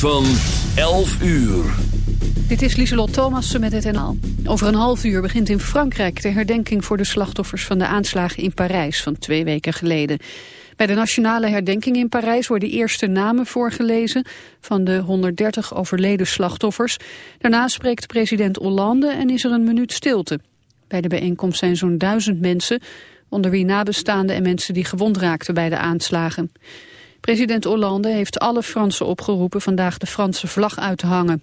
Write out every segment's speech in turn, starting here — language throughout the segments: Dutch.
Van 11 uur. Dit is Lieselot Thomassen met het NL. Over een half uur begint in Frankrijk de herdenking voor de slachtoffers van de aanslagen in Parijs van twee weken geleden. Bij de nationale herdenking in Parijs worden eerste namen voorgelezen van de 130 overleden slachtoffers. Daarna spreekt president Hollande en is er een minuut stilte. Bij de bijeenkomst zijn zo'n duizend mensen, onder wie nabestaanden en mensen die gewond raakten bij de aanslagen. President Hollande heeft alle Fransen opgeroepen vandaag de Franse vlag uit te hangen.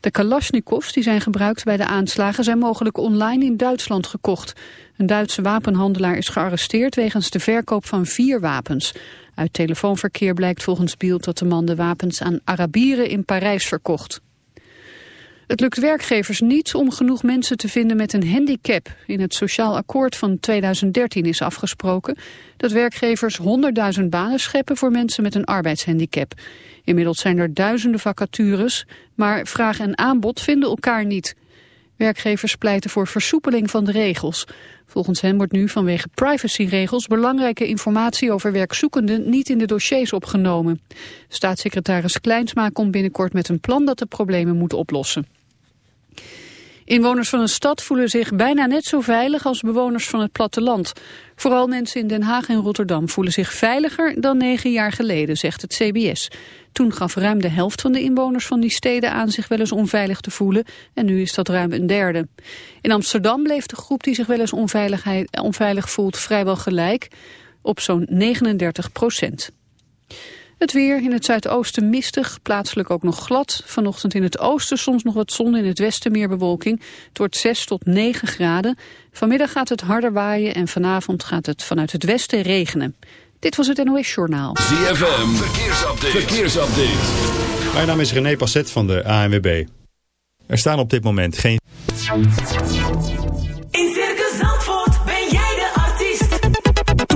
De Kalashnikovs die zijn gebruikt bij de aanslagen zijn mogelijk online in Duitsland gekocht. Een Duitse wapenhandelaar is gearresteerd wegens de verkoop van vier wapens. Uit telefoonverkeer blijkt volgens Bild dat de man de wapens aan Arabieren in Parijs verkocht. Het lukt werkgevers niet om genoeg mensen te vinden met een handicap. In het Sociaal Akkoord van 2013 is afgesproken dat werkgevers 100.000 banen scheppen voor mensen met een arbeidshandicap. Inmiddels zijn er duizenden vacatures, maar vraag en aanbod vinden elkaar niet. Werkgevers pleiten voor versoepeling van de regels. Volgens hen wordt nu vanwege privacyregels belangrijke informatie over werkzoekenden niet in de dossiers opgenomen. Staatssecretaris Kleinsma komt binnenkort met een plan dat de problemen moet oplossen. Inwoners van een stad voelen zich bijna net zo veilig als bewoners van het platteland. Vooral mensen in Den Haag en Rotterdam voelen zich veiliger dan negen jaar geleden, zegt het CBS. Toen gaf ruim de helft van de inwoners van die steden aan zich wel eens onveilig te voelen en nu is dat ruim een derde. In Amsterdam bleef de groep die zich wel eens onveilig voelt vrijwel gelijk op zo'n 39 procent. Het weer in het zuidoosten mistig, plaatselijk ook nog glad. Vanochtend in het oosten soms nog wat zon, in het westen meer bewolking. Het wordt 6 tot 9 graden. Vanmiddag gaat het harder waaien en vanavond gaat het vanuit het westen regenen. Dit was het NOS Journaal. ZFM, verkeersupdate. verkeersupdate. Mijn naam is René Passet van de ANWB. Er staan op dit moment geen...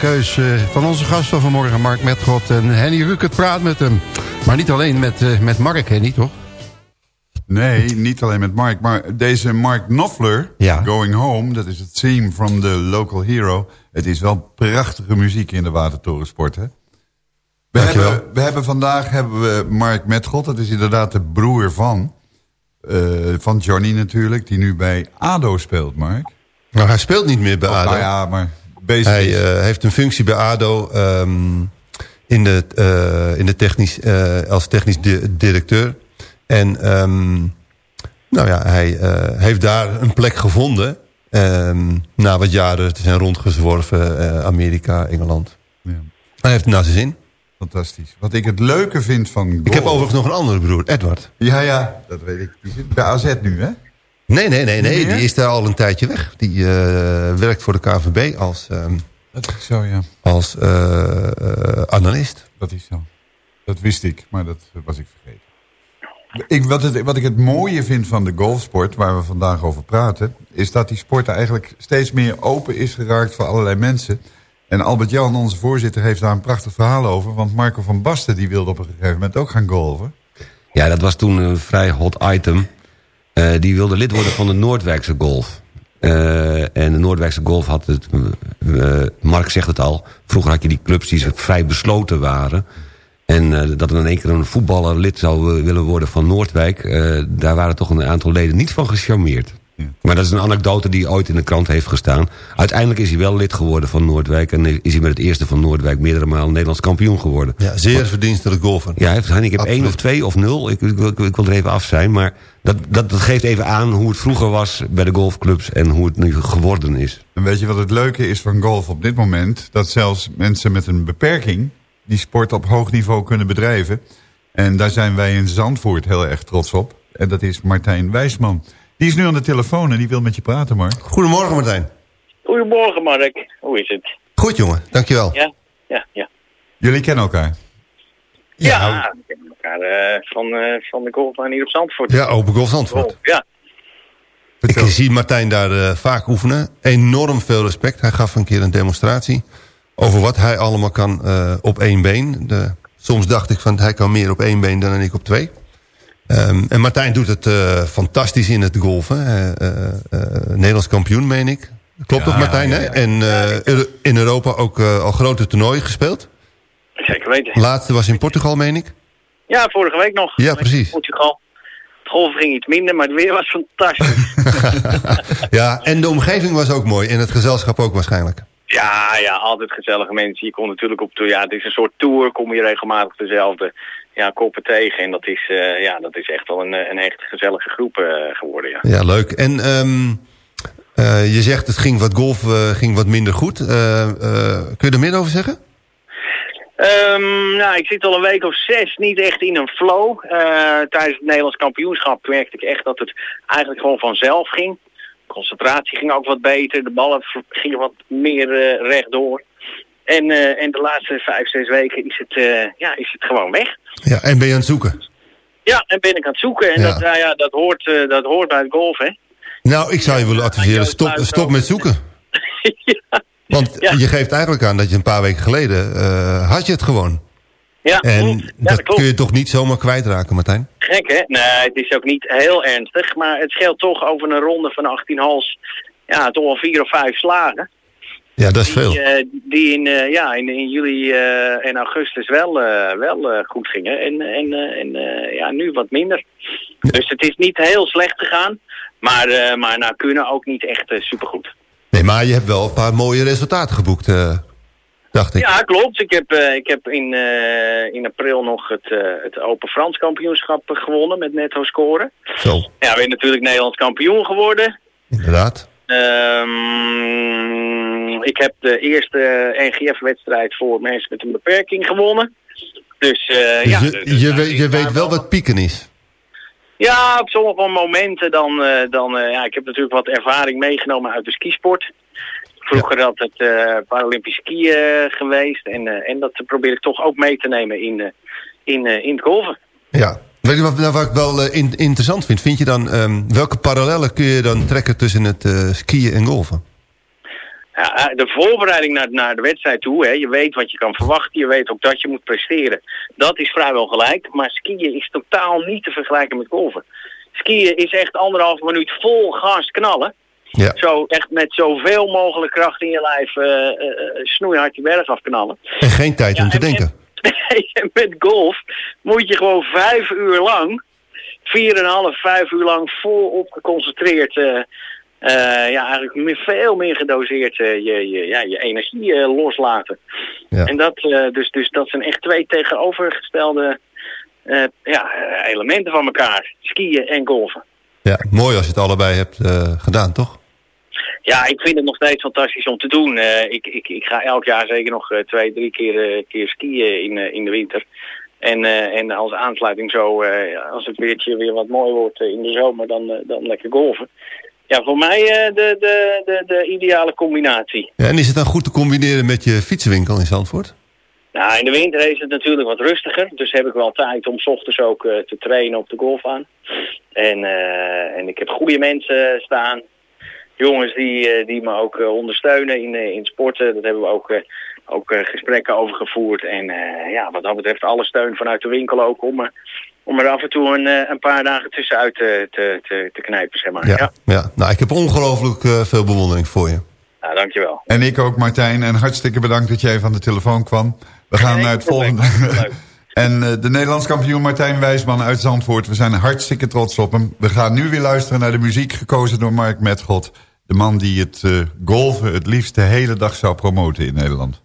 Keus eh, van onze gasten vanmorgen, Mark Metgod en Henny Rukert praat met hem. Maar niet alleen met, eh, met Mark, Henny, toch? Nee, niet alleen met Mark, maar deze Mark Knopfler, Ja. Going Home, dat is het theme from the local hero. Het is wel prachtige muziek in de watertorensport, hè? We hebben, we hebben vandaag hebben we Mark Metgod, dat is inderdaad de broer van, eh, van Johnny natuurlijk, die nu bij ADO speelt, Mark. Nou, hij speelt niet meer bij Of, ADO. nou ja, maar bezig Hij is. eh, heeft een functie bij ADO ehm, in de, eh, in de technisch, eh, als technisch di- directeur. En ehm, nou ja, hij heeft daar een plek gevonden. ehm, na wat jaren te zijn rondgezworven. Amerika, Engeland. Ja, Hij heeft het naar zijn zin. fantastisch. Wat ik het leuke vind van. Ik heb overigens nog een andere broer, Edward. Ja, ja, dat weet ik. Die zit bij AZ nu, hè? Nee, nee, nee, nee. Die is daar al een tijdje weg. Die eh, werkt voor de KVB als, ehm, Dat is zo, ja. als eh, eh, analist. Dat is zo. Dat wist ik, maar dat was ik vergeten. Ik, wat, het, wat ik het mooie vind van de golfsport, waar we vandaag over praten... is dat die sport eigenlijk steeds meer open is geraakt voor allerlei mensen. En Albert-Jan, onze voorzitter, heeft daar een prachtig verhaal over. Want Marco van Basten die wilde op een gegeven moment ook gaan golven. Ja, dat was toen een vrij hot item. Eh, die wilde lid worden van de Noordwijkse Golf. Eh, en de Noordwijkse Golf had het... eh, Mark zegt het al. Vroeger had je die clubs die vrij besloten waren. En dat er in één keer een voetballer lid zou willen worden van Noordwijk... daar waren toch een aantal leden niet van gecharmeerd. Maar dat is een anekdote die ooit in de krant heeft gestaan. Uiteindelijk is hij wel lid geworden van Noordwijk... en is hij met het eerste van Noordwijk meerdere malen Nederlands kampioen geworden. Ja, zeer verdienstelijk golfer. Ja, handicap Absoluut. 1 of 2 of 0. Ik, ik, ik, ik wil er even af zijn. Maar dat, dat, dat geeft even aan hoe het vroeger was bij de golfclubs... en hoe het nu geworden is. En weet je wat het leuke is van golf op dit moment? Dat zelfs mensen met een beperking die sport op hoog niveau kunnen bedrijven. En daar zijn wij in Zandvoort heel erg trots op. En dat is Martijn Wijsman. Die is nu aan de telefoon en die wil met je praten, Mark. Goedemorgen Martijn. Goedemorgen Mark, hoe is het? Goed jongen, dankjewel. Ja, ja, ja. Jullie kennen elkaar. Ja, we kennen elkaar eh, van, eh, van de golfbaan hier op Zandvoort. Ja, Open Golf Zandvoort. Ja. Ik zie Martijn daar eh, vaak oefenen. Enorm veel respect. Hij gaf een keer een demonstratie over wat hij allemaal kan eh, op één been. De, soms dacht ik van hij kan meer op één been dan ik op twee. Ehm, en Martijn doet het eh, fantastisch in het golfen. Eh, eh, Nederlands kampioen, meen ik. Klopt toch Martijn? ja, hè? ja. En in Europa ook al grote toernooien gespeeld. Zeker weten. Laatste was in Portugal, meen ik. Ja, vorige week nog. Ja, precies. Portugal. Het golf ging iets minder, maar het weer was fantastisch. ja, en de omgeving was ook mooi. En het gezelschap ook waarschijnlijk. ja, ja, altijd gezellige mensen. Je komt natuurlijk op, ja, het is een soort tour, kom je regelmatig dezelfde ja, koppen tegen. En dat is, eh, ja, dat is echt wel een, eh, een echt gezellige groep eh, geworden, ja. Ja, leuk. En ehm, eh, je zegt het ging wat golf ging wat minder goed. Kun je er meer over zeggen? Ehm, nou, ik zit al een week of zes niet echt in een flow. Tijdens het Nederlands kampioenschap merkte ik echt dat het eigenlijk gewoon vanzelf ging. Concentratie ging ook wat beter. De ballen gingen wat meer rechtdoor. En, en de laatste vijf, zes weken is het, ja, is het gewoon weg. Ja, en ben je aan het zoeken? Ja, en ben ik aan het zoeken. En Ja. dat, nou ja, dat, hoort, eh, dat hoort bij het golf, hè. Nou, ik zou je willen adviseren, stop, stop met zoeken. ja, Want Ja. je geeft eigenlijk aan dat je een paar weken geleden eh, had je het gewoon. ja, En ja, dat kun je toch niet zomaar kwijtraken, Martijn? Gek, hè? Nee, het is ook niet heel ernstig. Maar het scheelt toch over een ronde van 18 hals. Ja, toch wel vier of vijf slagen. Ja, dat is veel. Die, eh, die in, eh, ja, in, in juli eh, en augustus wel, wel goed gingen. En, en, en ja, nu wat minder. Dus het is niet heel slecht gegaan. Maar, maar nou kunnen ook niet echt supergoed. Nee, maar je hebt wel een paar mooie resultaten geboekt, dacht ik. Ja, klopt. Ik heb, ik heb in, in april nog het, het Open Frans kampioenschap gewonnen met netto scoren. Zo, Ja, ben natuurlijk Nederlands kampioen geworden. inderdaad. Ehm, ik heb de eerste NGF-wedstrijd voor mensen met een beperking gewonnen. Dus eh, Dus ja, je, dus- je, dus- weet, je weet wel wat pieken is. Ja, op sommige momenten dan... eh, dan eh, ja, ik heb natuurlijk wat ervaring meegenomen uit de skisport. Vroeger had het eh, Paralympisch skiën eh, geweest. En, eh, en dat probeer ik toch ook mee te nemen in, eh, in, eh, in het golven. Ja. Weet je wat, nou, wat ik wel eh, in- interessant vind? Vind je dan, ehm, welke parallellen kun je dan trekken tussen het eh, skiën en golfen? Ja, de voorbereiding naar, naar de wedstrijd toe, hè, je weet wat je kan verwachten, je weet ook dat je moet presteren. Dat is vrijwel gelijk, maar skiën is totaal niet te vergelijken met golven. Skiën is echt anderhalf minuut vol gas knallen. Ja. Zo echt met zoveel mogelijk kracht in je lijf eh, eh, eh, snoeihard die berg afknallen. En geen tijd Ja, om te en- denken. met golf moet je gewoon vijf uur lang, vier en een half, vijf uur lang volop geconcentreerd, eh, eh, ja eigenlijk meer, veel meer gedoseerd eh, je, je, ja, je energie loslaten. Ja. En dat, dus, dus dat zijn echt twee tegenovergestelde ja, elementen van elkaar. Skiën en golfen. Ja, mooi als je het allebei hebt gedaan, toch? Ja, ik vind het nog steeds fantastisch om te doen. Eh, ik, ik, ik ga elk jaar zeker nog eh, twee, drie keer, eh, keer skiën in, in de winter. En, en als aansluiting zo, als het weertje weer wat mooi wordt in de zomer, dan, dan lekker golven. Ja, voor mij de, de, de, de ideale combinatie. Ja, en is het dan goed te combineren met je fietsenwinkel in Zandvoort? Nou, in de winter is het natuurlijk wat rustiger. Dus heb ik wel tijd om 's ochtends ook te trainen op de golfbaan. En, en ik heb goede mensen staan. Jongens die, eh, die me ook eh, ondersteunen in, eh, in sporten. Daar hebben we ook, eh, ook eh, gesprekken over gevoerd. En eh, ja, wat dat betreft alle steun vanuit de winkel ook om, om er af en toe een, eh, een paar dagen tussenuit te, te, te, te knijpen, zeg maar. Ja. Ja, ja. Nou, ik heb ongelooflijk eh, veel bewondering voor je. nou, dankjewel. En ik ook, Martijn. En hartstikke bedankt dat jij van de telefoon kwam. We gaan naar het volgende. En eh, de Nederlands kampioen Martijn Wijsman uit Zandvoort. We zijn hartstikke trots op hem. We gaan nu weer luisteren naar de muziek gekozen door Mark Metgod. De man die het eh, golven het liefst de hele dag zou promoten in Nederland.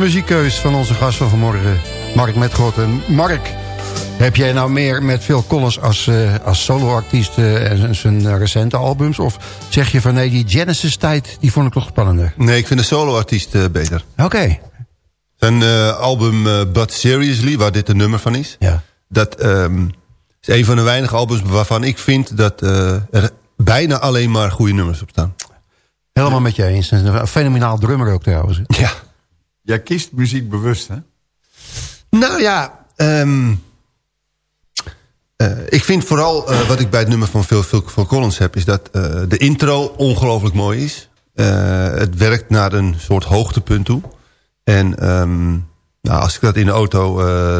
Muziekkeus van onze gast van vanmorgen, Mark Metgod. En Mark, heb jij nou meer met Phil Collins als, uh, als soloartiest uh, en zijn recente albums? Of zeg je van nee, die Genesis-tijd, die vond ik toch spannender? Nee, ik vind de soloartiest uh, beter. Oké. Zijn album But Seriously, waar dit een nummer van is... Ja. dat um, is een van de weinige albums waarvan ik vind... dat er bijna alleen maar goede nummers op staan. Helemaal met je eens. Een fenomenaal drummer ook trouwens. Ja. Jij kiest muziek bewust, hè? Nou ja, um, uh, ik vind vooral uh, wat ik bij het nummer van Phil, Phil, Phil Collins heb... is dat uh, de intro ongelooflijk mooi is. het werkt naar een soort hoogtepunt toe. En um, nou, als ik dat in de auto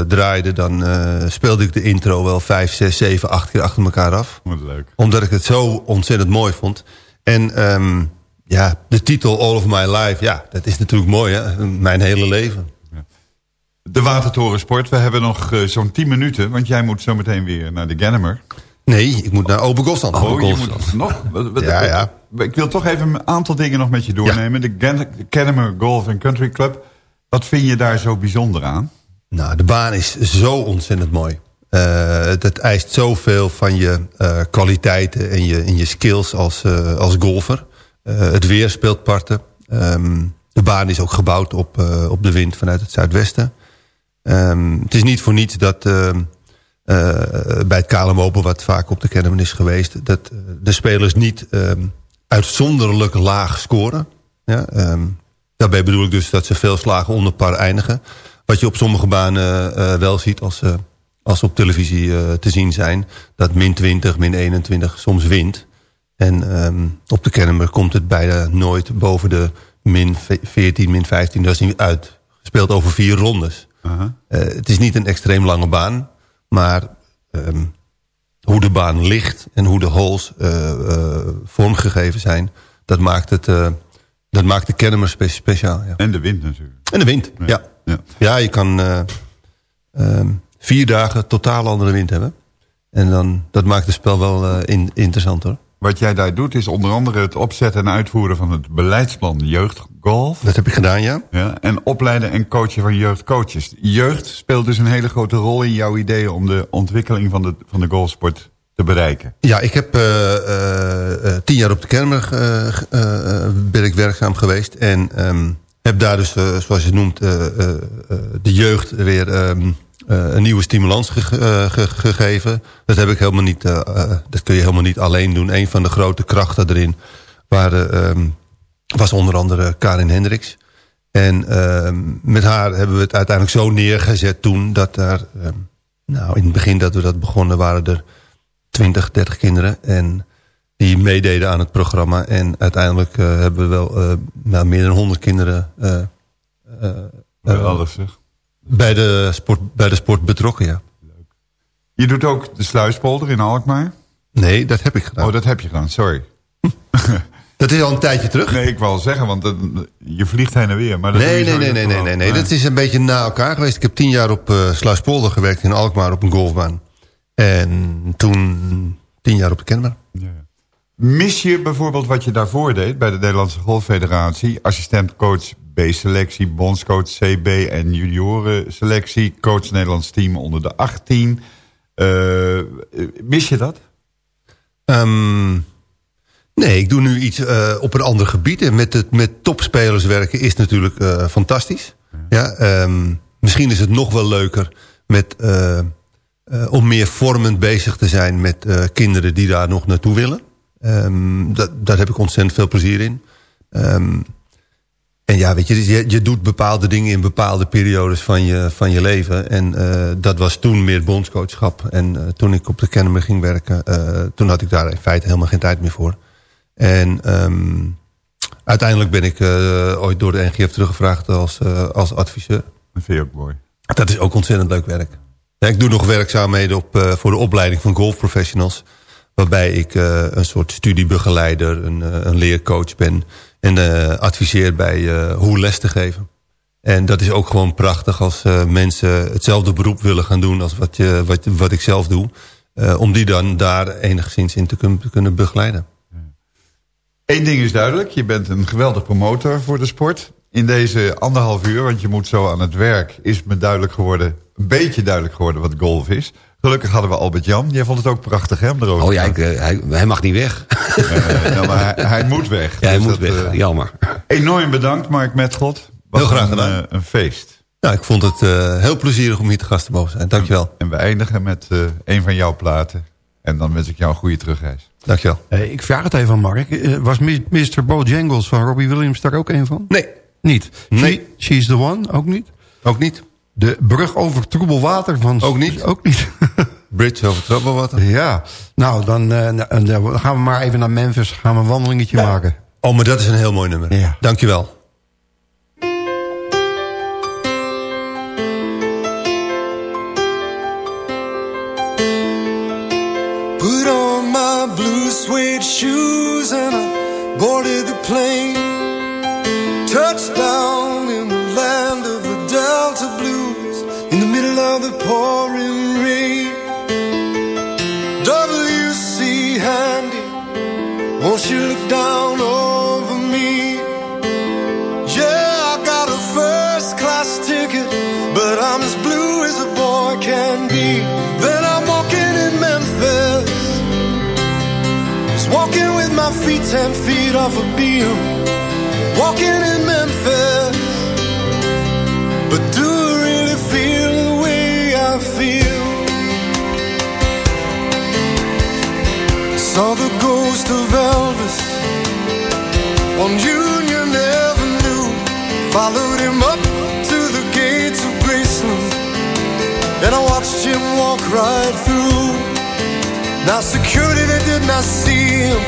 draaide... dan speelde ik de intro wel vijf, zes, zeven, acht keer achter elkaar af. Wat leuk. Omdat ik het zo ontzettend mooi vond. En... Um, ja, de titel All of My Life, ja, dat is natuurlijk mooi, hè? Mijn hele leven. Ja. De Watertorensport, we hebben nog uh, zo'n 10 minuten... want jij moet zo meteen weer naar de Gannemer. Nee, ik moet naar Open Golfstand. Oh, Open je moet nog? ja, ja. Ik wil toch even een aantal dingen nog met je doornemen. Ja. De Gannemer Golf Country Club. Wat vind je daar zo bijzonder aan? Nou, de baan is zo ontzettend mooi. Uh, dat eist zoveel van je uh, kwaliteiten en je, en je skills als, uh, als golfer. Uh, het weer speelt parten. Um, de baan is ook gebouwd op, uh, op de wind vanuit het zuidwesten. Um, het is niet voor niets dat uh, bij het KLM Open... wat vaak op de Kennemer is geweest... dat de spelers niet uitzonderlijk laag scoren. Ja, daarbij bedoel ik dus dat ze veel slagen onder par eindigen. Wat je op sommige banen wel ziet als, als op televisie te zien zijn. Dat min 20, min 21 soms wint. En um, op de Kennemer komt het bijna nooit boven de min 14, min 15. Dat is niet uitgespeeld over vier rondes. Uh -huh. uh, het is niet een extreem lange baan. Maar um, hoe de baan ligt en hoe de holes uh, vormgegeven zijn... dat maakt, het, dat maakt de Kennemer spe speciaal. Ja. En de wind natuurlijk. En de wind, ja. Ja, ja. ja je kan um, vier dagen totaal andere wind hebben. En dan, dat maakt het spel wel in, interessant hoor. Wat jij daar doet is onder andere het opzetten en uitvoeren van het beleidsplan jeugdgolf. Dat heb ik gedaan, ja. ja. En opleiden en coachen van jeugdcoaches. Jeugd speelt dus een hele grote rol in jouw ideeën om de ontwikkeling van de, van de golfsport te bereiken. Ja, ik heb uh, uh, tien jaar op de Kermer ben ik werkzaam geweest. En um, heb daar dus, zoals je noemt, de jeugd weer... Um, uh, een nieuwe stimulans ge gegeven. Dat, heb ik helemaal niet, uh, dat kun je helemaal niet alleen doen. Een van de grote krachten erin waren, um, was onder andere Karin Hendricks. En um, met haar hebben we het uiteindelijk zo neergezet toen... dat er, um, nou, in het begin dat we dat begonnen waren er 20, 30 kinderen... en die meededen aan het programma. En uiteindelijk hebben we wel uh, nou, meer dan 100 kinderen... Uh, alles zeg bij de sport, bij de sport betrokken, ja. Leuk. Je doet ook de sluispolder in Alkmaar? Nee, dat heb ik gedaan. Oh, dat heb je gedaan, sorry. dat is al een tijdje terug. Nee, ik wil zeggen, want je vliegt heen en weer. Maar dat nee, nee, nee, nee, nee, nee, nee, Dat is een beetje na elkaar geweest. Ik heb tien jaar op uh, Sluispolder gewerkt in Alkmaar op een golfbaan. En toen tien jaar op de Kennemer. Ja. Mis je bijvoorbeeld wat je daarvoor deed bij de Nederlandse Golffederatie? Assistentcoach B-selectie, bondscoach CB en juniorenselectie. Coach Nederlands team onder de 18. Uh, mis je dat? Um, nee, ik doe nu iets uh, op een ander gebied. En met, het, met topspelers werken is natuurlijk uh, fantastisch. Ja. ja um, misschien is het nog wel leuker met, om meer vormend bezig te zijn... met kinderen die daar nog naartoe willen. Um, dat, daar heb ik ontzettend veel plezier in. En ja, weet je, je, je doet bepaalde dingen in bepaalde periodes van je, van je leven. En uh, dat was toen meer bondscoachschap. En uh, toen ik op de Kennemer ging werken, uh, toen had ik daar in feite helemaal geen tijd meer voor. En um, uiteindelijk ben ik ooit door de NGF teruggevraagd als, als adviseur. Dat vind je ook mooi. Dat is ook ontzettend leuk werk. Ja, ik doe nog werkzaamheden op, voor de opleiding van golfprofessionals. Waarbij ik een soort studiebegeleider, een, een leercoach ben en uh, adviseert bij uh, hoe les te geven. En dat is ook gewoon prachtig als uh, mensen hetzelfde beroep willen gaan doen als wat, je, wat, wat ik zelf doe. om die dan daar enigszins in te kunnen, begeleiden. Eén ding is duidelijk, je bent een geweldig promotor voor de sport. in deze anderhalf uur, want je moet zo aan het werk... is me duidelijk geworden, een beetje duidelijk geworden wat golf is. Gelukkig hadden we Albert-Jan. Jij vond het ook prachtig, hè, om erover Oh ja, ik, eh, hij, hij mag niet weg. Nou, maar hij, hij moet weg. Ja, hij Dus moet dat, weg. eh, Jammer. enorm bedankt, Mark Metgod. Heel graag een, gedaan. eh, een feest. Nou, ik vond het eh, heel plezierig om hier te gast te mogen zijn. Dankjewel. En we eindigen met eh, een van jouw platen. En dan wens ik jou een goede terugreis. Dankjewel. Ik vraag het even aan Mark. Was Mr. Bojangles van Robbie Williams daar ook een van? Nee, Niet? Nee. She- She's the One, ook niet? ook niet. De brug over troebel water van... Ook niet. Ook niet. Bridge over Trouble ja. Nou, dan, eh, nou, dan gaan we maar even naar Memphis. Gaan we een wandelingetje maken. Oh, maar dat is een heel mooi nummer. Ja. Dankjewel. Put on my blue suede shoes and I boarded the plane. Touchdown in the land of middle of the pouring rain. W.C. Handy, won't you look down over me? Yeah, I got a first class ticket, but I'm as blue as a boy can be. Then I'm walking in Memphis, just walking with my feet ten feet off a beam. Walking in Memphis, feel? Saw the ghost of Elvis on Union Avenue. Followed him up to the gates of Graceland, and I watched him walk right through. Now security they did not see him,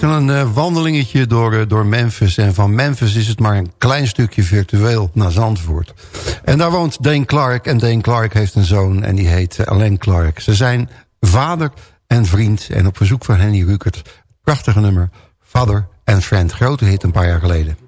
We maakten een eh, wandelingetje door, eh, door Memphis. En van Memphis is het maar een klein stukje virtueel naar Zandvoort. En daar woont Dane Clark. En Dane Clark heeft een zoon en die heet eh, Alain Clark. Ze zijn vader en vriend. En op verzoek van Henny Rukert, prachtige nummer... Father and Friend. Grote hit een paar jaar geleden.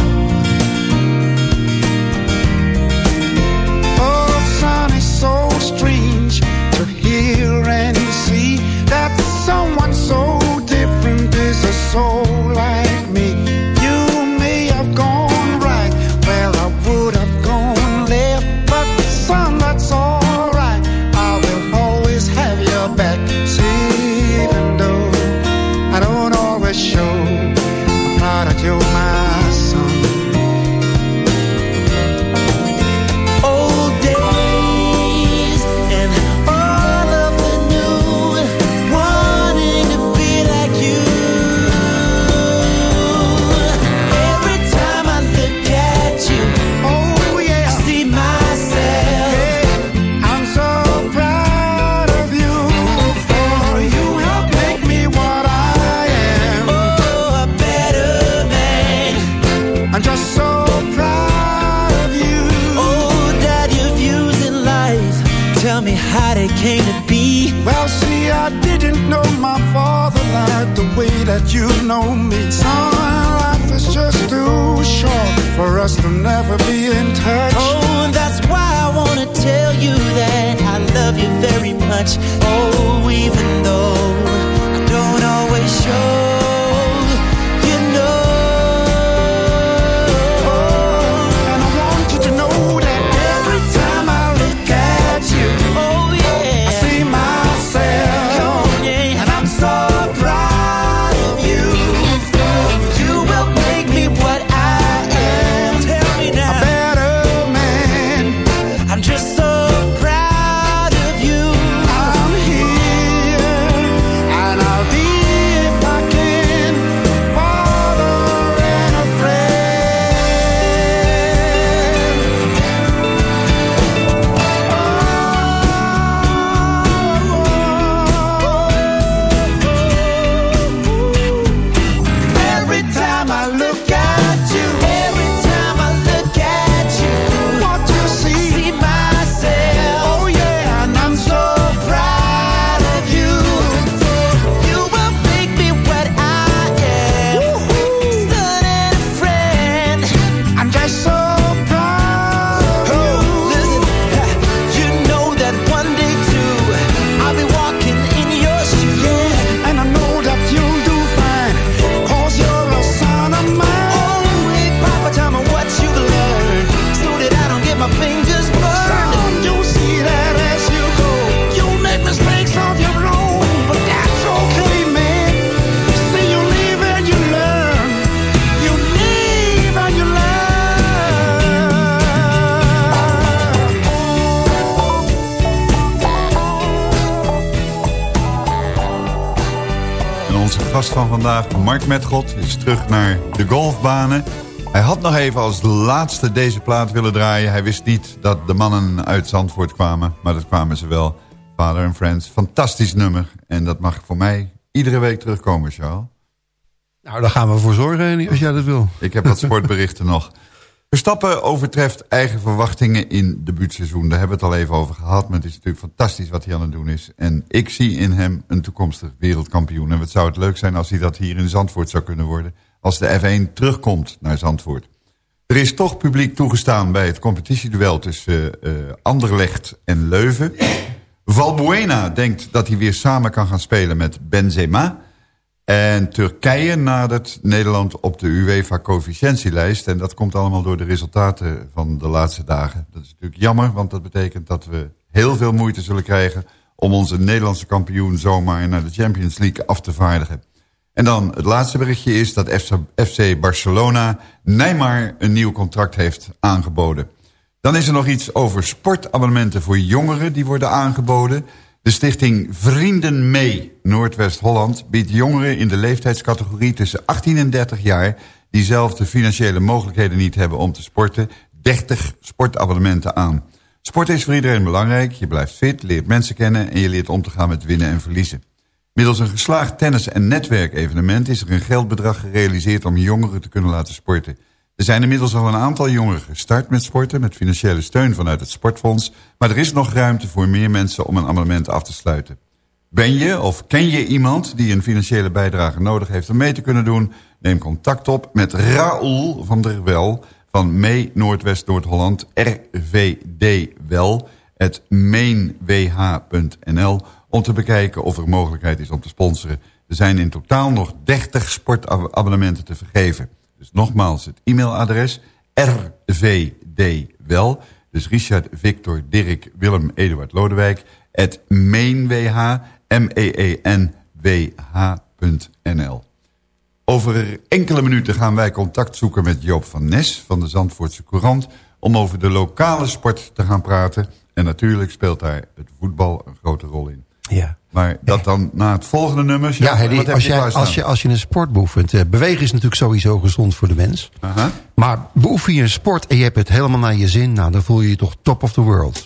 Is terug naar de golfbanen. Hij had nog even als laatste deze plaat willen draaien. Hij wist niet dat de mannen uit Zandvoort kwamen, maar dat kwamen ze wel. Father and Friends, fantastisch nummer. En dat mag voor mij iedere week terugkomen, Charles. Nou, daar gaan we voor zorgen als jij dat wil. Ik heb wat sportberichten nog. Verstappen overtreft eigen verwachtingen in debuutseizoen. Daar hebben we het al even over gehad. Maar het is natuurlijk fantastisch wat hij aan het doen is. En ik zie in hem een toekomstig wereldkampioen. En wat zou het leuk zijn als hij dat hier in Zandvoort zou kunnen worden. Als de F1 terugkomt naar Zandvoort. Er is toch publiek toegestaan bij het competitieduel tussen uh, Anderlecht en Leuven. Valbuena denkt dat hij weer samen kan gaan spelen met Benzema. En Turkije nadert Nederland op de UEFA-coëfficiëntielijst. En dat komt allemaal door de resultaten van de laatste dagen. Dat is natuurlijk jammer, want dat betekent dat we heel veel moeite zullen krijgen... om onze Nederlandse kampioen zomaar naar de Champions League af te vaardigen. En dan het laatste berichtje is dat FC Barcelona Neymar een nieuw contract heeft aangeboden. Dan is er nog iets over sportabonnementen voor jongeren die worden aangeboden. De stichting Vrienden Mee Noordwest-Holland biedt jongeren in de leeftijdscategorie tussen 18 en 30 jaar die zelf de financiële mogelijkheden niet hebben om te sporten 30 sportabonnementen aan. Sport is voor iedereen belangrijk. Je blijft fit, leert mensen kennen en je leert om te gaan met winnen en verliezen. Middels een geslaagd tennis- en netwerkevenement is er een geldbedrag gerealiseerd om jongeren te kunnen laten sporten. Er zijn inmiddels al een aantal jongeren gestart met sporten met financiële steun vanuit het Sportfonds, maar er is nog ruimte voor meer mensen om een abonnement af te sluiten. Ben je of ken je iemand die een financiële bijdrage nodig heeft om mee te kunnen doen? Neem contact op met Raoul van der Wel van Mee Noordwest Noord-Holland, RVD het mainwh.nl, om te bekijken of er mogelijkheid is om te sponsoren. Er zijn in totaal nog 30 sportabonnementen te vergeven. Dus nogmaals, het e-mailadres rvdwel, dus Richard, Victor, Dirk, Willem, Eduard, Lodewijk, het mainwh, M-E-E-N-W-H.nl. Over enkele minuten gaan wij contact zoeken met Joop van Nes van de Zandvoortse Courant... om over de lokale sport te gaan praten. En natuurlijk speelt daar het voetbal een grote rol in. Ja. Maar dat dan na het volgende nummer... Ja, als, je als, je, als je een sport beoefent... eh, bewegen is natuurlijk sowieso gezond voor de mens. Maar beoefen je een sport en je hebt het helemaal naar je zin... Nou, dan voel je je toch top of the world.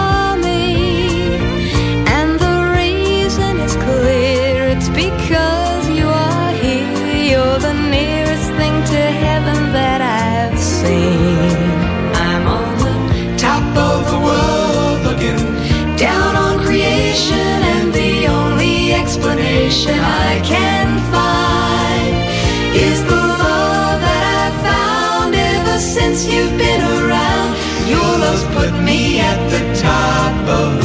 because you are here. You're the nearest thing to heaven that I've seen. I'm on the top of the world looking down on creation, and the only explanation I can find is the love that I've found ever since you've been around. Your love's put me at the top of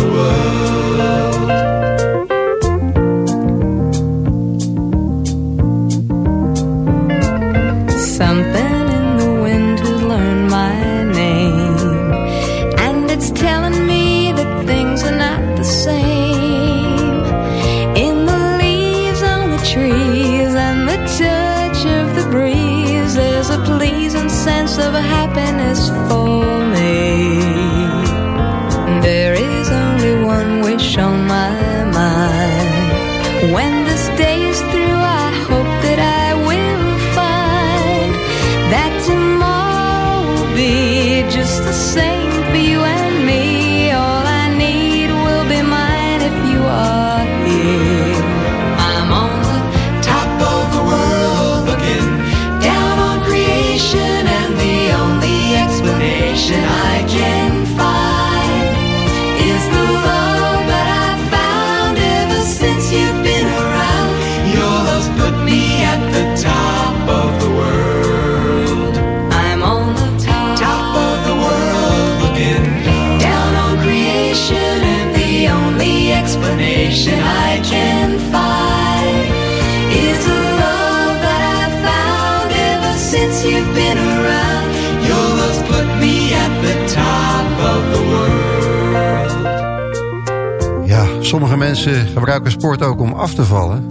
sommige mensen gebruiken sport ook om af te vallen.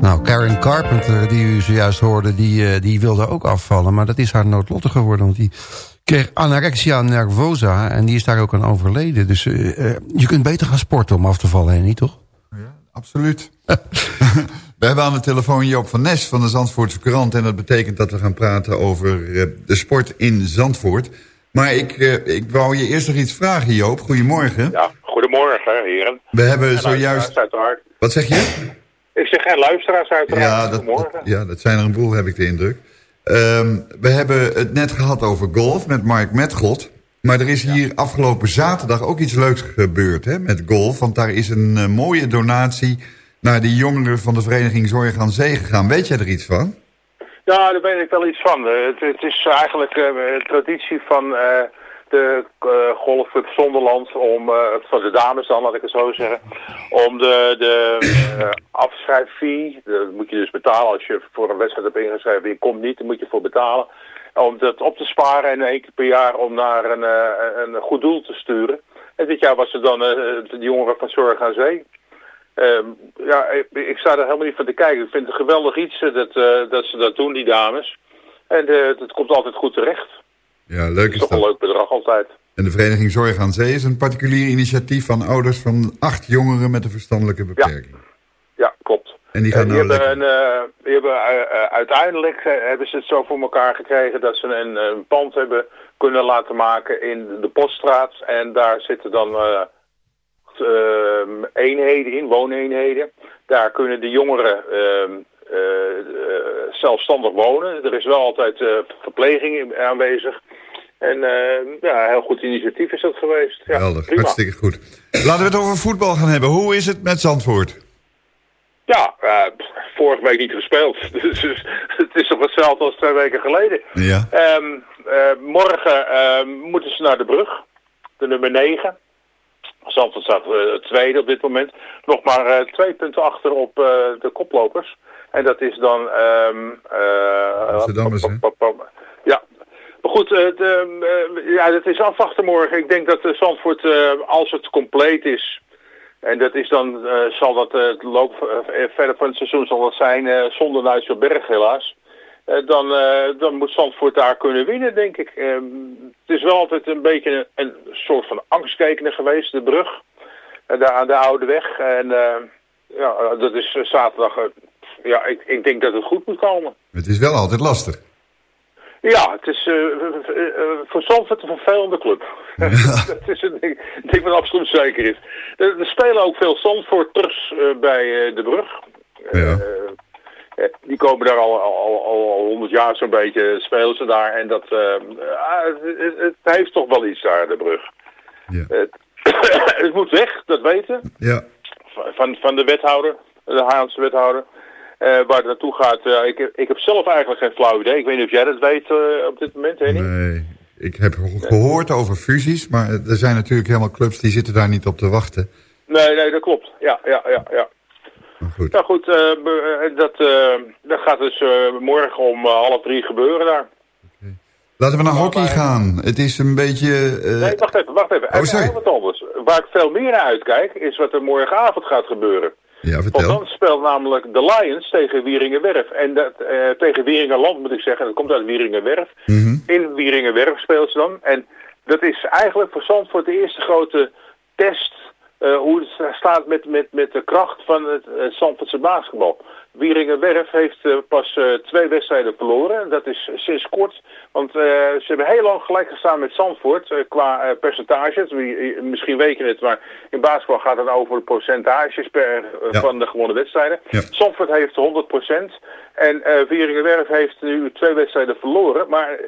Nou, Karen Carpenter, die u zojuist hoorde, die, eh, die wilde ook afvallen. Maar dat is haar noodlottig geworden, want die kreeg anorexia nervosa... en die is daar ook aan overleden. Dus eh, eh, je kunt beter gaan sporten om af te vallen, hè, niet toch? Absoluut. we hebben aan de telefoon Joop van Nes van de Zandvoortse Courant... en dat betekent dat we gaan praten over eh, de sport in Zandvoort. Maar ik, eh, ik wou je eerst nog iets vragen, Joop. Goedemorgen. Ja, goedemorgen heren. We hebben En zojuist... Uiteraard. Wat zeg je? Ik zeg en luisteraars uiteraard. Ja dat, Goedemorgen. ja, dat zijn er een boel, heb ik de indruk. Ehm, we hebben het net gehad over golf met Mark Metgod. Maar er is hier afgelopen zaterdag ook iets leuks gebeurd hè, met golf. Want daar is een eh, mooie donatie naar de jongeren van de vereniging Zorg aan Zee gegaan. Weet jij er iets van? Ja, daar weet ik wel iets van. Eh, het, het is eigenlijk eh, een traditie van de eh, golfclub Zonderland om, eh, van de dames dan, laat ik het zo zeggen, om de, de eh, afschrijffee, dat moet je dus betalen als je voor een wedstrijd hebt ingeschreven, je komt niet, dan moet je voor betalen, om dat op te sparen en één keer per jaar om naar een, een goed doel te sturen. En dit jaar was het dan de jongeren van Zorg aan Zee. Ehm, ja, ik, ik sta er helemaal niet van te kijken. Ik vind het geweldig iets dat, dat ze dat doen, die dames. En het komt altijd goed terecht. Ja, leuk is is toch een dat. leuk bedrag altijd. En de Vereniging Zorg aan Zee is een particulier initiatief van ouders van acht jongeren met een verstandelijke beperking. Ja, klopt. En die gaan Eh, nou hebben, een, eh, die hebben eh, eh, uiteindelijk eh, hebben ze het zo voor elkaar gekregen dat ze een, een pand hebben kunnen laten maken in de Poststraat. En daar zitten dan eenheden in, wooneenheden. Daar kunnen de jongeren ehm, eh, eh, zelfstandig wonen. Er is wel altijd eh, verpleging in- aanwezig. En eh, ja, een heel goed initiatief is dat geweest. Ja, Geweldig, prima. hartstikke goed. Laten we het over voetbal gaan hebben. Hoe is het met Zandvoort? Ja, eh, vorige week niet gespeeld. Dus het is toch hetzelfde als twee weken geleden. Ja. Ehm, eh, morgen ehm, moeten ze naar de brug, de nummer 9. Zandvoort staat eh, tweede op dit moment. Nog maar eh, twee punten achter op eh, de koplopers. En dat is dan... Amsterdammers, hè? pop. Ja. Maar goed, eh, het, ehm, eh, ja, dat is afwachten morgen. Ik denk dat Zandvoort, als het compleet is... En dat is dan, zal dat het loop verder van het seizoen zal dat zijn zonder Nuitserberg helaas. Dan, dan moet Zandvoort daar kunnen winnen, denk ik. Ehm, het is wel altijd een beetje een, een soort van angstkekende geweest, de brug. daar aan de oude weg. En ja, dat is zaterdag. Ja, ik, ik denk dat het goed moet komen. Het is wel altijd lastig. Ja, het is eh, voor Zandvoort een vervelende club. dat is een ding, wat absoluut zeker is. Er, er spelen ook veel Zandvoorters eh, bij de brug. Ja. Die komen daar al, al, al, al 100 jaar zo'n beetje, spelen ze daar. En dat, ah, het, het- heeft toch wel iets daar, de brug. Ja. Het, moet weg, dat weten Ja. van, van de wethouder, de Haarlemse wethouder. Eh, waar het naartoe gaat. eh, ik, ik heb zelf eigenlijk geen flauw idee. Ik weet niet of jij dat weet eh, op dit moment, Henny. Nee, ik heb gehoord over fusies, maar er zijn natuurlijk helemaal clubs die zitten daar niet op te wachten. Nee, nee, dat klopt. Ja, ja, ja, ja. Maar goed. Nou goed, dat, dat gaat dus morgen om half drie gebeuren daar. Laten we naar hockey gaan. Het is een beetje... Nee, wacht even, wacht even. Oh, sorry. wat anders. Waar ik veel meer naar uitkijk, is wat er morgenavond gaat gebeuren. Ja, Want vertel. dan speelt namelijk de Lions tegen Wieringenwerf. En dat, eh, tegen Wieringenland moet ik zeggen, dat komt uit Wieringenwerf. Mhm. In Wieringenwerf speelt ze dan. En dat is eigenlijk voor Zandvoort de eerste grote test... eh, hoe het staat met, met, met de kracht van het uh, Zandvoortse basketbal. Wieringenwerf heeft eh, pas eh, twee wedstrijden verloren. Dat is sinds kort. Want eh, ze hebben heel lang gelijk gestaan met Zandvoort qua percentages. Misschien weet je het, maar in basketbal gaat het over percentages per, Ja. van de gewonnen wedstrijden. Ja. Zandvoort heeft 100% en Wieringenwerf heeft nu twee wedstrijden verloren. Maar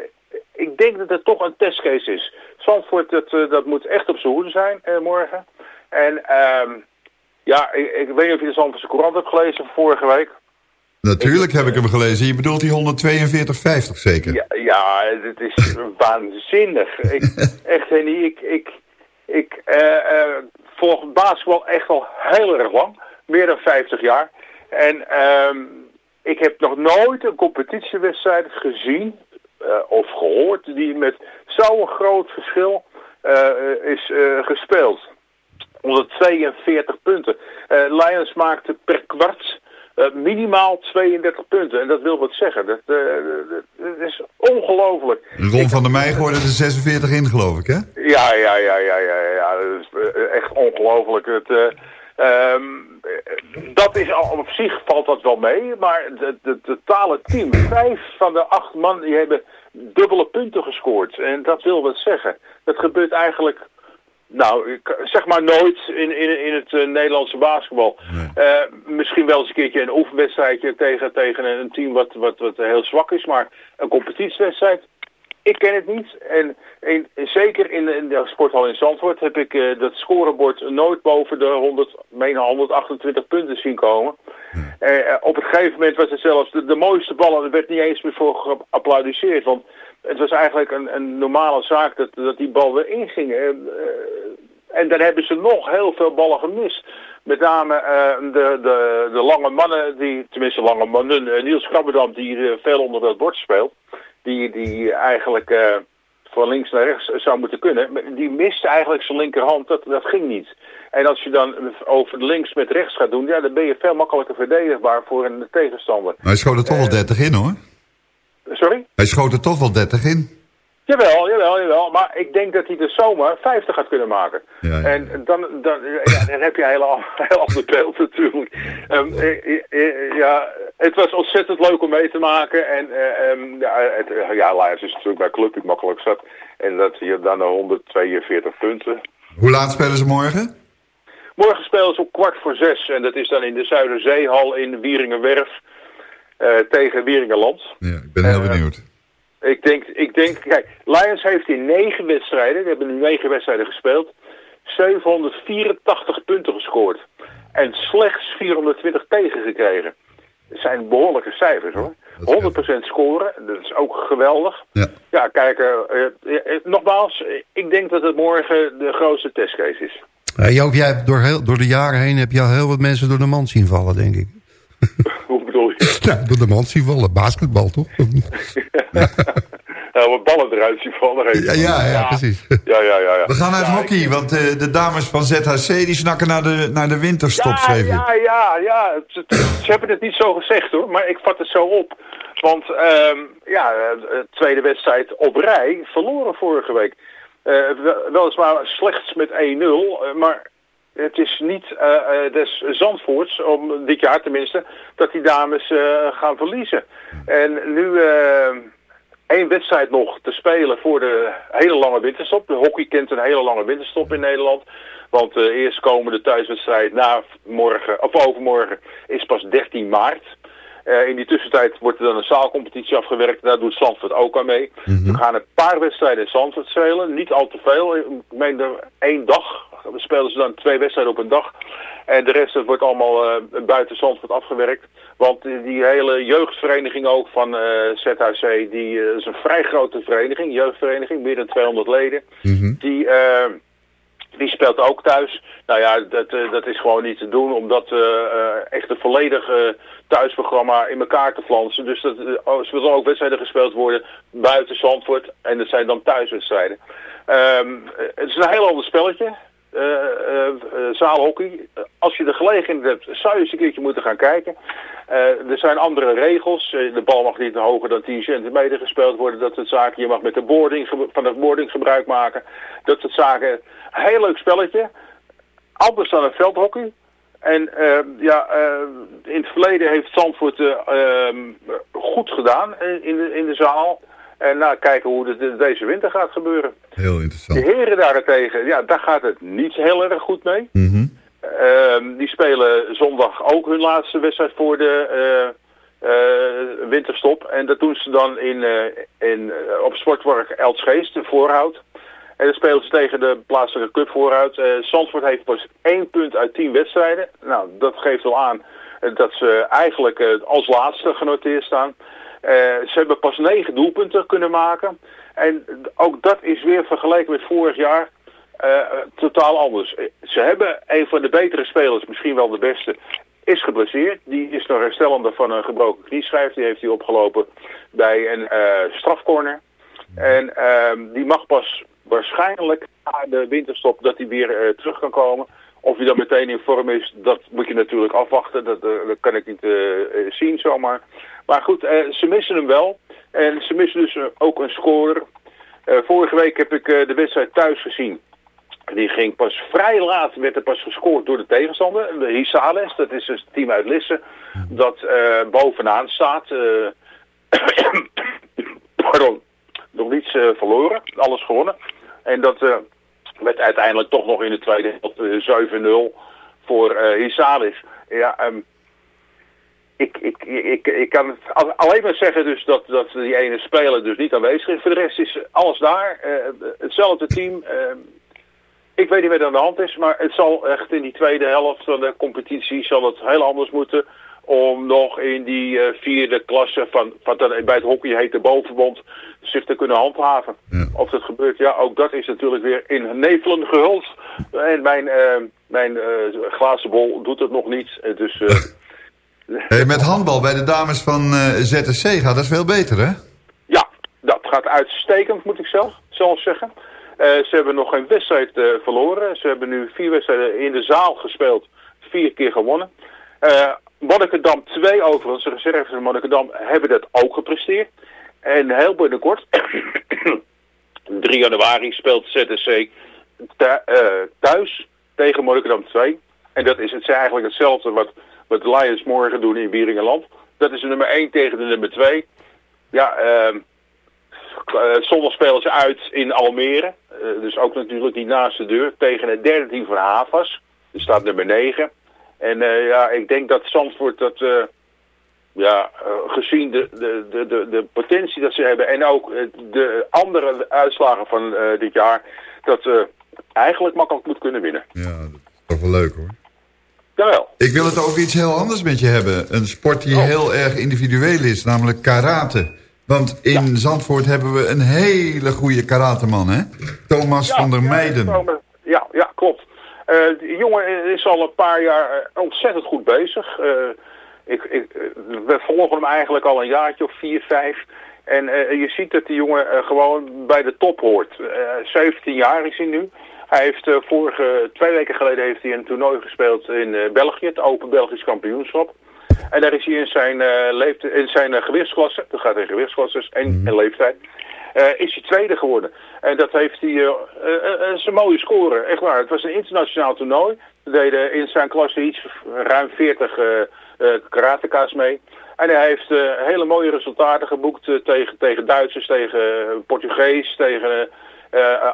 ik denk dat het toch een testcase is. Zandvoort, dat, dat moet echt op zijn hoede zijn morgen. En ehm, ja, ik, ik weet niet of je de Zandvoortse Courant hebt gelezen van vorige week. Natuurlijk heb ik hem gelezen. Je bedoelt die 142,50 zeker? Ja, ja het is waanzinnig. Ik, echt, Henny, ik, ik, ik eh, eh, volg basketbal echt al heel erg lang. Meer dan 50 jaar. En ehm, ik heb nog nooit een competitiewedstrijd gezien eh, of gehoord die met zo'n groot verschil eh, is eh, gespeeld. 142 punten. Eh, Lions maakte per kwart eh, minimaal 32 punten. En dat wil wat zeggen. Dat, eh, dat, is ongelooflijk. Ron van der Meij gooide er 46 in, geloof ik, hè? Ja, ja, ja, ja, ja, ja. Dat is echt ongelooflijk. Het, eh, ehm, eh, dat is al op zich valt dat wel mee, maar het totale team, vijf van de acht man, die hebben dubbele punten gescoord. En dat wil wat zeggen. Dat gebeurt eigenlijk, nou, zeg maar nooit in, in, in het eh, Nederlandse basketbal. Eh, misschien wel eens een keertje een oefenwedstrijdje tegen, tegen een team wat, wat, wat heel zwak is, maar een competitiewedstrijd, ik ken het niet. En in, zeker in, de- in de sporthal in Zandvoort heb ik eh, dat scorebord nooit boven de 100, meen 128 punten zien komen. Eh, op een gegeven moment was het zelfs de, de mooiste ballen, er werd niet eens meer voor geapplaudiseerd. Want het was eigenlijk een, een normale zaak dat, dat die bal erin ging. Eh, eh, en dan hebben ze nog heel veel ballen gemist. Met name eh, de, de, de lange mannen, die, tenminste lange mannen, eh, Niels Krabberdam, die veel onder dat bord speelt. Die, die eigenlijk van links naar rechts zou moeten kunnen. Die miste eigenlijk zijn linkerhand, dat, dat ging niet. En als je dan over links met rechts gaat doen, ja, dan ben je veel makkelijker verdedigbaar voor een tegenstander. Maar hij schoot er toch wel 30 in hoor. Sorry? Hij schoot er toch wel 30 in. Jawel, jawel, jawel. Maar ik denk dat hij de zomaar 50 gaat kunnen maken. Ja, ja. En dan, dan, ja, dan heb je een hele, heel ander beeld natuurlijk. Ehm, eh, eh, ja, het was ontzettend leuk om mee te maken. En eh, ehm, ja, het, eh, ja, Lions is natuurlijk bij Club die makkelijk zat. En dat je dan naar 142 punten. Hoe laat spelen ze morgen? Morgen spelen ze om kwart voor zes. En dat is dan in de Zuiderzeehal in Wieringenwerf eh, tegen Wieringenland. Ja, ik ben heel benieuwd. Ik denk, ik denk, kijk, Lions heeft in negen wedstrijden, we hebben nu negen wedstrijden gespeeld, 784 punten gescoord. En slechts 420 tegengekregen. Dat zijn behoorlijke cijfers hoor. 100% scoren, dat is ook geweldig. Ja, ja kijk, eh, eh, eh, nogmaals, eh, ik denk dat het morgen de grootste testcase is. Ja, Joop, jij hebt door, heel, door de jaren heen heb je al heel wat mensen door de mand zien vallen, denk ik. Bedoel je? Ja, door de mand zien vallen. Basketbal, toch? Ja, wat ballen eruit zien vallen. Ja, ja, ja, precies. Ja, ja, ja. ja. We gaan naar Ja, hockey, want eh, de dames van ZHC die snakken naar de, naar de winterstop, Ja, ja, ja, ja. Ze, ze hebben het niet zo gezegd hoor, maar ik vat het zo op. Want ehm, ja, eh, tweede wedstrijd op rij verloren vorige week. Eh, wel- weliswaar slechts met 1-0, eh, maar het is niet eh, des Zandvoorts, om dit jaar tenminste, dat die dames eh, gaan verliezen. En nu één wedstrijd nog te spelen voor de hele lange winterstop. De hockey kent een hele lange winterstop in Nederland. Want de eerstkomende thuiswedstrijd na morgen, of overmorgen is pas 13 maart. Eh, in die tussentijd wordt er dan een zaalcompetitie afgewerkt. Daar doet Zandvoort ook aan mee. We gaan een paar wedstrijden in Zandvoort spelen. Niet al te veel. Ik meen er één dag. We spelen ze dan twee wedstrijden op een dag. En de rest dat wordt allemaal eh, buiten Zandvoort afgewerkt. Want die, die hele jeugdvereniging ook van eh, ZHC, die eh, is een vrij grote vereniging, jeugdvereniging, meer dan 200 leden. Eh, die speelt ook thuis. Nou ja, dat, eh, dat is gewoon niet te doen om dat eh, eh, echt een volledig thuisprogramma in elkaar te flansen. Dus dat, eh, oh, er zullen ook wedstrijden gespeeld worden buiten Zandvoort en dat zijn dan thuiswedstrijden. Eh, het is een heel ander spelletje. Eh, eh, eh, zaalhockey. Als je de gelegenheid hebt, zou je eens een keertje moeten gaan kijken. Er zijn andere regels. De bal mag niet hoger dan 10 centimeter gespeeld worden. Dat soort zaken. Je mag met de boarding, van de boarding gebruik maken. Dat soort zaken. Heel leuk spelletje. Anders dan het veldhockey. En ja, in het verleden heeft Zandvoort eh, ehm, goed gedaan in de, in de zaal. En nou, kijken hoe het de- deze winter gaat gebeuren. Heel De interessant. heren daarentegen, ja, daar gaat het niet heel erg goed mee. Mhm. Ehm, die spelen zondag ook hun laatste wedstrijd voor de eh, eh, winterstop. En dat doen ze dan in, eh, in, op Sportwerk Eltsgeest, de voorhout. En dan spelen ze tegen de plaatselijke cup voorhout. Eh Zandvoort heeft pas één punt uit tien wedstrijden. Nou, dat geeft al aan dat ze eigenlijk als laatste genoteerd staan. Eh, ze hebben pas negen doelpunten kunnen maken. En ook dat is weer vergeleken met vorig jaar eh, totaal anders. Eh, Ze hebben een van de betere spelers, misschien wel de beste, is geblesseerd. Die is nog herstellende van een gebroken knieschijf. Die heeft hij opgelopen bij een strafcorner. En ehm, die mag pas waarschijnlijk na de winterstop dat hij weer terug kan komen. Of hij dan meteen in vorm is, dat moet je natuurlijk afwachten. Dat, dat kan ik niet zien zomaar. Maar goed, eh, ze missen hem wel. En ze missen dus eh, ook een scorer. Eh, vorige week heb ik de wedstrijd thuis gezien. Die ging pas vrij laat, werd er pas gescoord door de tegenstander. De Hisales, dat is dus team uit Lisse, dat bovenaan staat. pardon, nog niets verloren, alles gewonnen. En dat werd uiteindelijk toch nog in de tweede helft eh, 7-0 voor Hisalis. Ja, ehm, ik, ik, ik, ik kan het alleen maar zeggen dus dat, dat die ene speler dus niet aanwezig is. Voor de rest is alles daar. eh, hetzelfde team. ehm, ik weet niet wat er aan de hand is, maar het zal echt in die tweede helft van de competitie zal het heel anders moeten. om nog in die eh, vierde klasse van wat dan bij het hockey heet de bovenbond zich te kunnen handhaven. Of dat gebeurt, ja, ook dat is natuurlijk weer in nevelen gehuld. En mijn, eh, mijn eh, glazen bol doet het nog niet. Eh, Dus eh, Met handbal bij de dames van eh, ZSC gaat dat veel beter, hè? ja, dat gaat uitstekend, moet ik zelf, zelf zeggen. Eh, ze hebben nog geen wedstrijd eh, verloren. Ze hebben nu vier wedstrijden in de zaal gespeeld. Vier keer gewonnen. Eh Monnikendam 2 overigens, de reserves van Monnikendam, hebben dat ook gepresteerd. En heel binnenkort, 3 januari, speelt ZSC thu- thuis tegen Monnikendam 2. En dat is het, eigenlijk hetzelfde wat, wat de Lions morgen doen in Wieringenland. Dat is de nummer 1 tegen de nummer 2. Ja, eh, zondag spelen ze uit in Almere. Eh, dus ook natuurlijk die naast de deur. Tegen het derde team van Havas. Er staat nummer 9. En eh, ja, ik denk dat Zandvoort dat... ja, gezien de, de, de, de, de potentie dat ze hebben en ook de andere uitslagen van dit jaar, dat ze eigenlijk makkelijk moet kunnen winnen. Toch wel leuk, hoor. Jawel. Ik wil het over iets heel anders met je hebben. Een sport die heel erg individueel is, namelijk karate. Want in Zandvoort hebben we een hele goede karateman, hè? Thomas van der Meijden. Ja, ja, klopt. Eh die jongen is al een paar jaar eh, ontzettend goed bezig. Eh, ik, ik, we volgen hem eigenlijk al een jaartje of vier, vijf. En je ziet dat die jongen gewoon bij de top hoort. Eh 17 jaar is hij nu. Hij heeft eh, vorige, twee weken geleden heeft hij een toernooi gespeeld in eh, België, het Open Belgisch Kampioenschap. En daar is hij in zijn, eh leeftijd, in zijn gewichtsklasse, dat gaat in gewichtsklasses en, en leeftijd, is hij tweede geworden. En dat heeft hij, is een mooie score, echt waar. Het was een internationaal toernooi. Er deden in zijn klasse iets ruim 40 eh eh, karateka's mee. En hij heeft hele mooie resultaten geboekt tegen, tegen Duitsers, tegen Portugees, tegen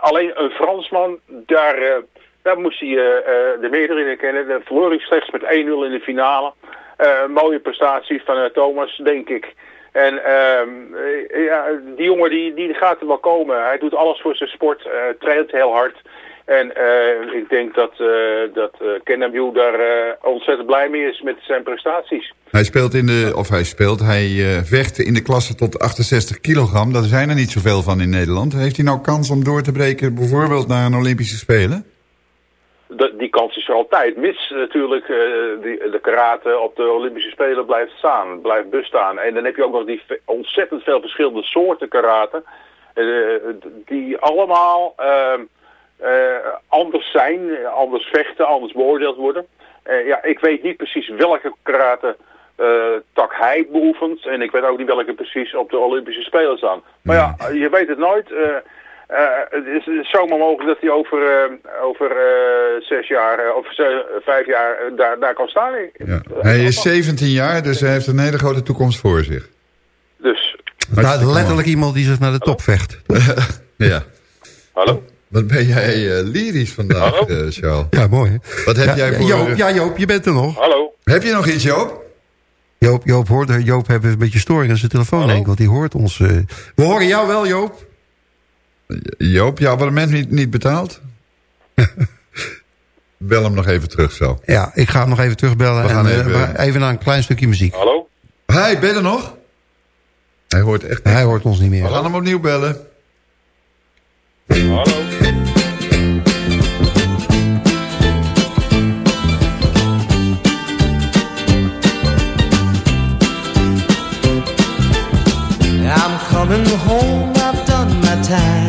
alleen een Fransman. Daar, eh, daar moest hij eh, eh, de meerdere in kennen. De verloor hij slechts met 1-0 in de finale. Eh, mooie prestatie van eh, Thomas, denk ik. En ehm, eh, ja, die jongen die, die gaat er wel komen. Hij doet alles voor zijn sport, eh traint heel hard. En eh, ik denk dat, eh dat Ken Abiu daar ontzettend blij mee is met zijn prestaties. Hij speelt in de, of hij speelt, hij vecht in de klasse tot 68 kilogram. Daar zijn er niet zoveel van in Nederland. Heeft hij nou kans om door te breken, bijvoorbeeld naar een Olympische Spelen? De, die kans is er altijd. Mits natuurlijk die, de karate op de Olympische Spelen blijft staan, blijft bestaan. En dan heb je ook nog die ontzettend veel verschillende soorten karate. die allemaal ehm, eh, anders zijn, eh, anders vechten, anders beoordeeld worden. Eh, ja, ik weet niet precies welke karate eh, tak hij beoefent. En ik weet ook niet welke precies op de Olympische Spelen staan. Maar ja, je weet het nooit. eh, eh, het is het is zomaar mogelijk dat hij over, eh, over eh, zes jaar eh, of vijf jaar eh, daar, daar kan staan. Hij is 17 jaar, dus hij heeft een hele grote toekomst voor zich. Dus. Nou, letterlijk iemand die zich naar de top vecht. ja. Hallo? Wat ben jij eh, lyrisch vandaag, eh Charles? Ja, mooi hè? Wat heb Ja, jij voor... Joop, ja, Joop, je bent er nog. Hallo? Heb je nog iets, Joop? Joop, Joop, hoort, Joop heeft een beetje storing aan zijn telefoon, denk ik. Want die hoort ons. eh. We horen jou wel, Joop. Joop, je abonnement niet, niet betaald? Bel hem nog even terug zo. Ja, ik ga hem nog even terugbellen. We en, gaan eh, even- naar een klein stukje muziek. Hallo? Hij, ben je er nog? Hij hoort echt... Hij hoort ons niet meer. We gaan hem opnieuw bellen. Hallo? I'm coming home, I've done my time.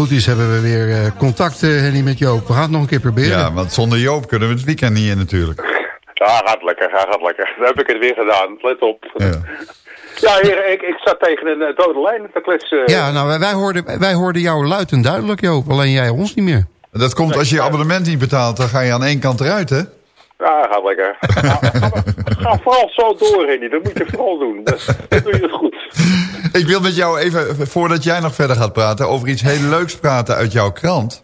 Goed is hebben we weer eh, contact, eh, Henny, met Joop. We gaan het nog een keer proberen. Ja, want zonder Joop kunnen we het weekend niet in natuurlijk. Ja, gaat lekker, gaat lekker. Dan heb ik het weer gedaan. Let op. Ja, heren, ik, ik zat tegen een eh, dode lijn te kletsen. Ja, nou, wij- wij hoorden, wij hoorden jou luid en duidelijk, Joop. Alleen jij ons niet meer. Dat komt als je je abonnement niet betaalt, dan ga je aan één kant eruit, hè? Ja, gaat lekker. Ga, ga, vooral zo door, Henny. Dat moet je vooral doen. Dat, dat doe je het goed. Ik wil met jou even, voordat jij nog verder gaat praten... over iets heel leuks praten uit jouw krant.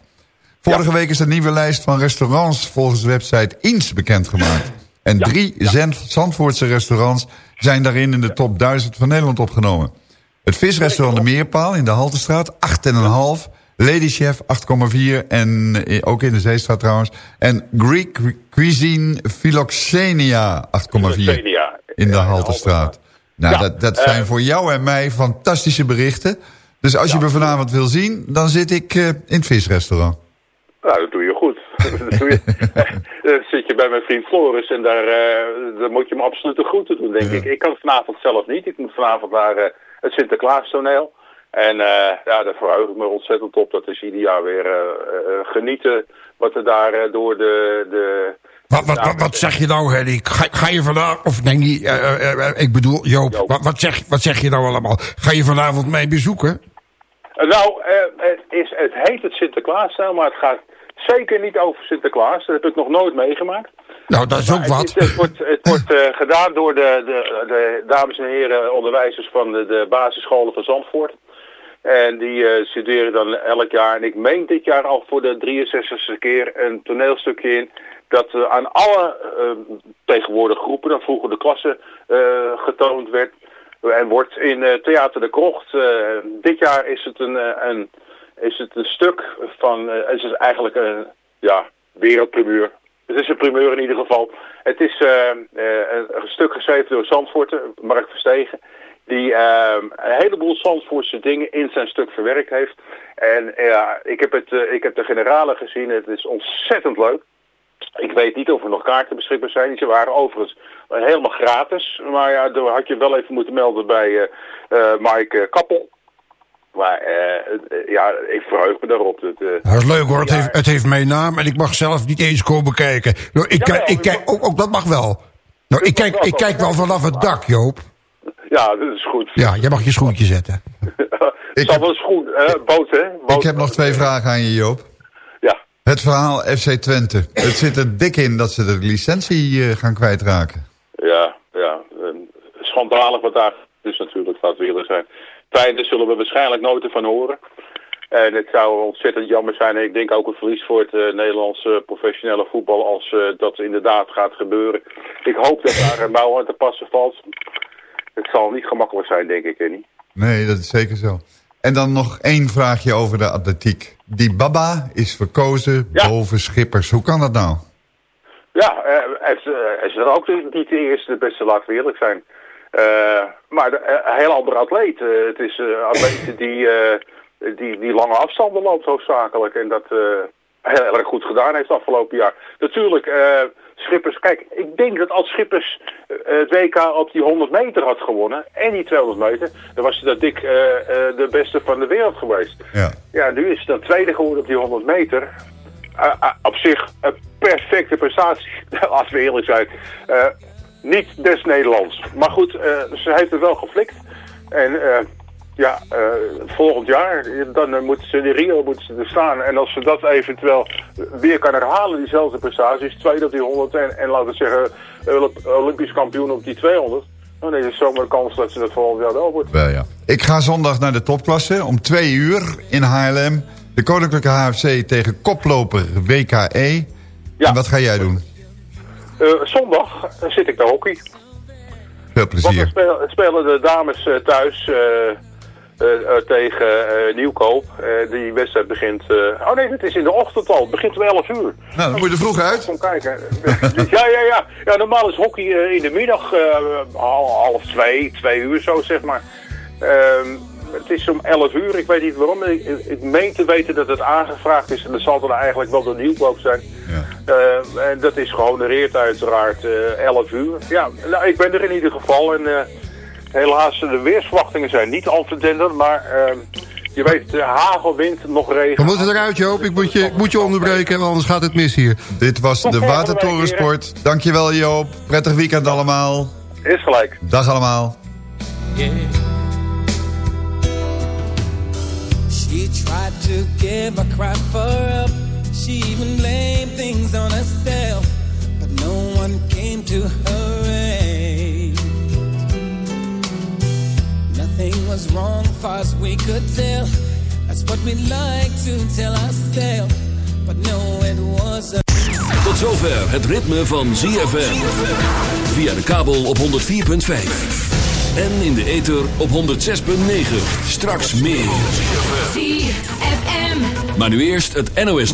Vorige week is de nieuwe lijst van restaurants... volgens de website Eens bekendgemaakt. En drie Zand- Zandvoortse restaurants... zijn daarin in de top 1000 van Nederland opgenomen. Het visrestaurant De Meerpaal in de Haltestraat, 8,5. Lady Chef, 8,4. En eh, ook in de Zeestraat trouwens. En Greek Cuisine Philoxenia, 8,4. Xenia. In de Haltestraat. Nou, Ja, dat, dat eh, zijn voor jou en mij fantastische berichten. Dus als je me vanavond wil zien, dan zit ik eh, in het visrestaurant. Nou, dat doe je goed. dat doe je. Dan zit je bij mijn vriend Floris en daar, daar moet je me absoluut de groeten doen, denk ik. Ik kan vanavond zelf niet. Ik moet vanavond naar het Sinterklaas-toneel. En eh, ja, daar verheug ik me ontzettend op. Dat is ieder jaar weer eh, eh, genieten wat er daar door de... de Wat, wat, wat, wat zeg je nou, Henny? Ga, ga je vanavond... Of nee, niet, ik bedoel, Joop. Wat, wat, zeg, wat zeg je nou allemaal? Ga je vanavond mij bezoeken? Nou, het, is, het heet het Sinterklaas, maar het gaat zeker niet over Sinterklaas. Dat heb ik nog nooit meegemaakt. Nou, dat is ook wat. Het, is- het wordt, het wordt gedaan door de, de, de dames en heren onderwijzers van de, de basisscholen van Zandvoort. En die eh, studeren dan elk jaar, en ik meen dit jaar al voor de 63ste keer, een toneelstukje in. Dat eh, aan alle eh, tegenwoordige groepen, dan vroeger de klasse, getoond werd. En wordt in Theater de Krocht. dit jaar is het een, een, is het een stuk van, eh, het is eigenlijk een ja, wereldpremieur. Het is een primeur in ieder geval. Het is een, een stuk geschreven door Zandvoorten, Mark Verstegen. Die eh, een heleboel Zandvoortse dingen in zijn stuk verwerkt heeft. En ja, ik, heb het, eh, ik heb de generalen gezien. Het is ontzettend leuk. Ik weet niet of er nog kaarten beschikbaar zijn. Ze waren overigens helemaal gratis. Maar ja, daar had je wel even moeten melden bij eh eh, Mike eh, Kappel. Maar eh, eh, ja, ik verheug me daarop. Dat, eh, Dat is leuk hoor, het heeft, het heeft mijn naam en ik mag zelf niet eens komen kijken. Nou, ik kijk, ik kijk ook, ook dat mag wel. Nou, ik kijk, ik kijk wel vanaf het dak, Joop. Ja, dat is goed. Ja, jij mag je schoentje zetten. Het zal wel goed, hè? Boot, hè? Boot. Ik heb nog twee vragen aan je, Joop. Ja. Het verhaal FC Twente. Het zit er dik in dat ze de licentie eh, gaan kwijtraken. Ja, ja. eh, Schandalig wat daar is natuurlijk, laten we eerlijk zijn. Daar zullen we waarschijnlijk nooit ervan horen. En het zou ontzettend jammer zijn. En ik denk ook een verlies voor het eh, Nederlandse professionele voetbal als eh, dat inderdaad gaat gebeuren. Ik hoop dat daar een mouw aan te passen valt. Het zal niet gemakkelijk zijn, denk ik, Kenny. Nee, dat is zeker zo. En dan nog één vraagje over de atletiek. Die Baba is verkozen boven Schippers. Hoe kan dat nou? Ja, hij is, er ook niet de eerste, de beste, laten we eerlijk zijn. Eh, maar eh, een heel andere atleet. Eh, het is een atleet die, die, die lange afstanden loopt hoofdzakelijk. En dat heel erg goed gedaan heeft afgelopen jaar. Natuurlijk, Schippers, kijk, ik denk dat als Schippers eh, het WK op die 100 meter had gewonnen en die 200 meter, dan was hij dat dik eh, eh, de beste van de wereld geweest. Ja. Ja, nu is het dan tweede geworden op die 100 meter. Op zich een perfecte prestatie, als we eerlijk zijn. Niet des Nederlands. Maar goed, ze heeft het wel geflikt. En uh, ja, volgend jaar, dan moeten ze in Rio moeten ze er staan. En als ze dat eventueel weer kan herhalen, diezelfde prestaties, tweede op die 100 en, en laten we zeggen Olympisch kampioen op die 200... Dan is het zomaar de kans dat ze dat volgend jaar wel wordt. Wel ja. Ik ga zondag naar de topklasse om twee uur in Haarlem. De Koninklijke HFC tegen koploper WKE. Ja. En wat ga jij doen? Uh, zondag zit ik naar hockey. Veel plezier. Want we spelen, de dames thuis tegen Nieuwkoop. die wedstrijd begint... oh nee, het is in de ochtend al. Het begint om 11 uur. Nou, dan moet je er vroeg uit. Kom kijken. ja, ja, ja. Ja, normaal is hockey in de middag half twee, twee uur zo, zeg maar. Ehm, het is om 11 uur, ik weet niet waarom. Ik, ik meen te weten dat het aangevraagd is en dat zal dan eigenlijk wel de nieuwkoop zijn. Ja. En dat is gehonoreerd uiteraard uh, 11 uur. Ja, nou, ik ben er in ieder geval en helaas de weersverwachtingen zijn niet al te dender, maar ehm, Je weet, hagel, wind, nog regen. We moeten eruit, Joop. Ik moet je, ik moet je onderbreken, want anders gaat het mis hier. Dit was de Watertorensport. Dankjewel Joop. Prettig weekend allemaal. Is gelijk. Dag allemaal. Yeah. She tried to give a crap for help. She even blamed things on herself. But no one came to her was wrong far as we could tell. That's what we like to tell ourselves. But no, it wasn't. Tot zover het ritme van ZFM. Via de kabel op 104.5. En in de ether op 106.9. Straks meer. ZFM. Maar nu eerst het NOS.